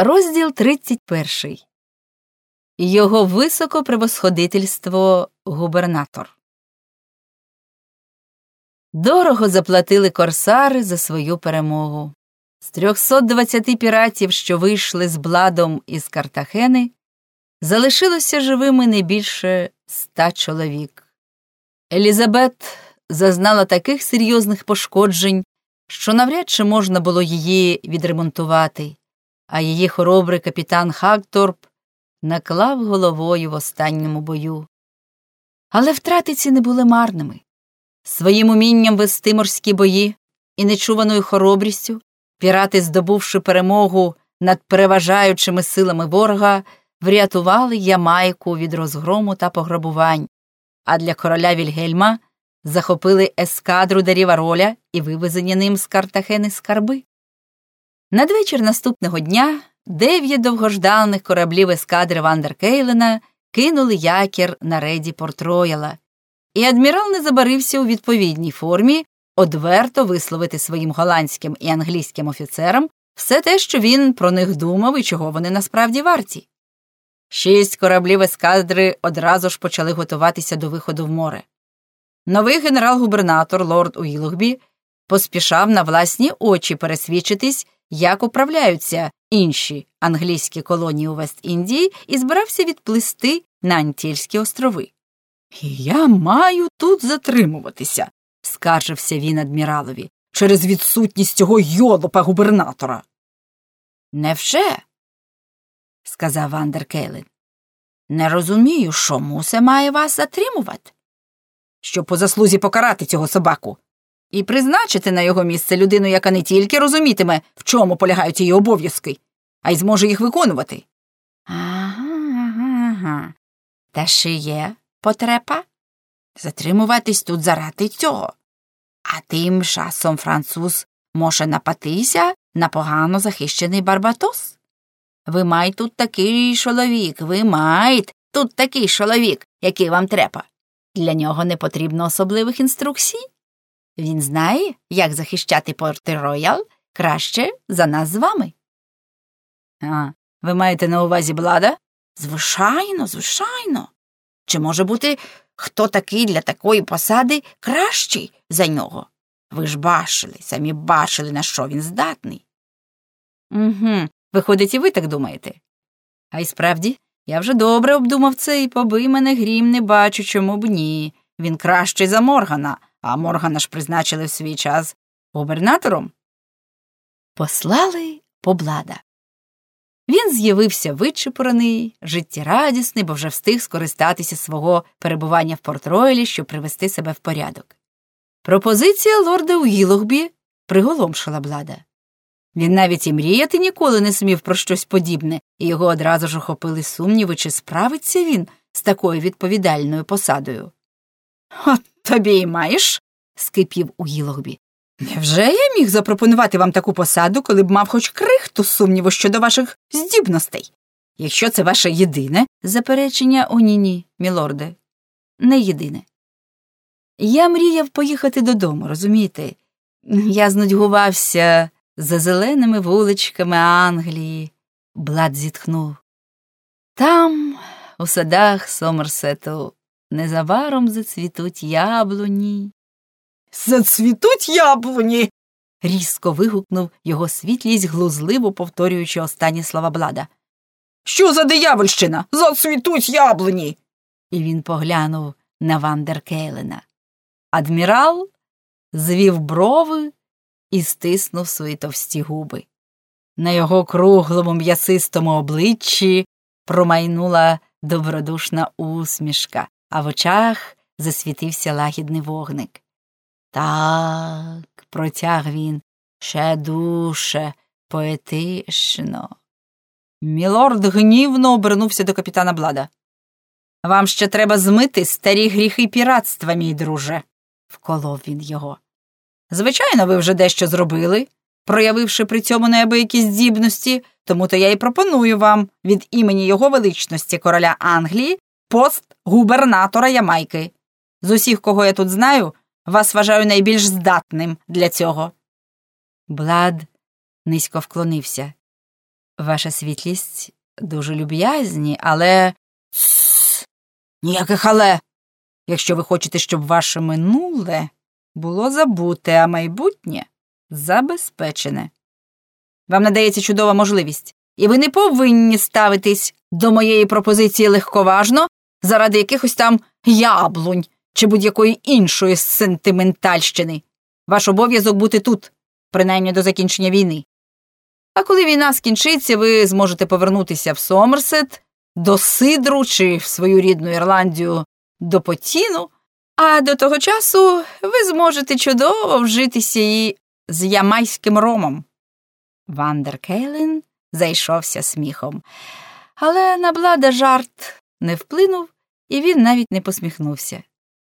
Розділ 31. Його високопревосходительство губернатор. Дорого заплатили корсари за свою перемогу. З 320 піратів, що вийшли з бладом із Картахени, залишилося живими не більше ста чоловік. Елізабет зазнала таких серйозних пошкоджень, що навряд чи можна було її відремонтувати а її хоробрий капітан Хакторп наклав головою в останньому бою. Але втрати ці не були марними. Своїм умінням вести морські бої і нечуваною хоробрістю пірати, здобувши перемогу над переважаючими силами ворога, врятували Ямайку від розгрому та пограбувань, а для короля Вільгельма захопили ескадру Дарівароля і вивезені ним з Картахени скарби. Надвечір наступного дня дев'ять довгожданих кораблів ескадри Вандеркейлена кинули якір на реді Порт-Рояла, і адмірал не забарився у відповідній формі одверто висловити своїм голландським і англійським офіцерам все те, що він про них думав і чого вони насправді варті. Шість кораблів ескадри одразу ж почали готуватися до виходу в море. Новий генерал-губернатор лорд Уілогбі поспішав на власні очі пересвідчитись як управляються інші англійські колонії у Вест-Індії і збирався відплисти на Антільські острови. Я маю тут затримуватися, скаржився він адміралові, через відсутність цього йолопа губернатора. Невже? сказав Вандер Кейлен. Не розумію, що мусе має вас затримувати. Щоб по заслузі покарати цього собаку, і призначити на його місце людину, яка не тільки розумітиме, в чому полягають її обов'язки, а й зможе їх виконувати. Ага, ага, ага. Та ще є потреба затримуватись тут заради цього. А тим часом француз може напатися на погано захищений Барбатос. Ви маєте тут такий чоловік, ви маєте тут такий чоловік, який вам треба. Для нього не потрібно особливих інструкцій. Він знає, як захищати Порт-Роял краще за нас з вами. А, ви маєте на увазі Блада? Звичайно, звичайно. Чи може бути хто такий для такої посади кращий за нього? Ви ж бачили, самі бачили, на що він здатний. Угу. Виходить, і ви так думаєте? А й справді, я вже добре обдумав це і побий мене грім, не бачу, чому б ні. Він кращий за Моргана, а Моргана ж призначили в свій час губернатором. Послали поблада. Він з'явився вичепурений, життєрадісний, бо вже встиг скористатися свого перебування в Порт-Ройлі, щоб привести себе в порядок. Пропозиція лорда Угілогбі приголомшила блада. Він навіть і мріяти ніколи не смів про щось подібне, і його одразу ж охопили сумніви, чи справиться він з такою відповідальною посадою. От тобі й маєш? скипів у Гілогбі. Невже я міг запропонувати вам таку посаду, коли б мав хоч крихту сумніву щодо ваших здібностей? Якщо це ваше єдине заперечення о ні ні, мілорде, не єдине. Я мріяв поїхати додому, розумієте? Я знудьгувався за зеленими вуличками Англії, Блад зітхнув. Там, у садах Сомерсету, незабаром зацвітуть яблуні. Зацвітуть яблуні. різко вигукнув його світлість, глузливо повторюючи останні слова блада. Що за диявольщина? Зацвітуть яблуні. І він поглянув на Вандеркейлена. Адмірал звів брови і стиснув свої товсті губи. На його круглому м'ясистому обличчі промайнула добродушна усмішка, а в очах засвітився лагідний вогник. Так, протяг він ще душе поетично. Мілорд гнівно обернувся до капітана Блада. Вам ще треба змити старі гріхи піратства, мій друже, вколов він його. Звичайно, ви вже дещо зробили, проявивши при цьому неабиякі здібності, тому то я й пропоную вам від імені його величності короля Англії пост губернатора Ямайки. З усіх, кого я тут знаю, вас вважаю найбільш здатним для цього. Блад низько вклонився. Ваша світлість дуже люб'язні, але. Тссс! Ніяких але. Якщо ви хочете, щоб ваше минуле було забуте, а майбутнє забезпечене. Вам надається чудова можливість, і ви не повинні ставитись до моєї пропозиції легковажно заради якихось там яблунь чи будь-якої іншої сентиментальщини. Ваш обов'язок бути тут, принаймні до закінчення війни. А коли війна скінчиться, ви зможете повернутися в Сомерсет, до Сидру чи в свою рідну Ірландію до Потіну, а до того часу ви зможете чудово вжитися і з ямайським ромом. Вандер Кейлін зайшовся сміхом, але на блада жарт не вплинув, і він навіть не посміхнувся.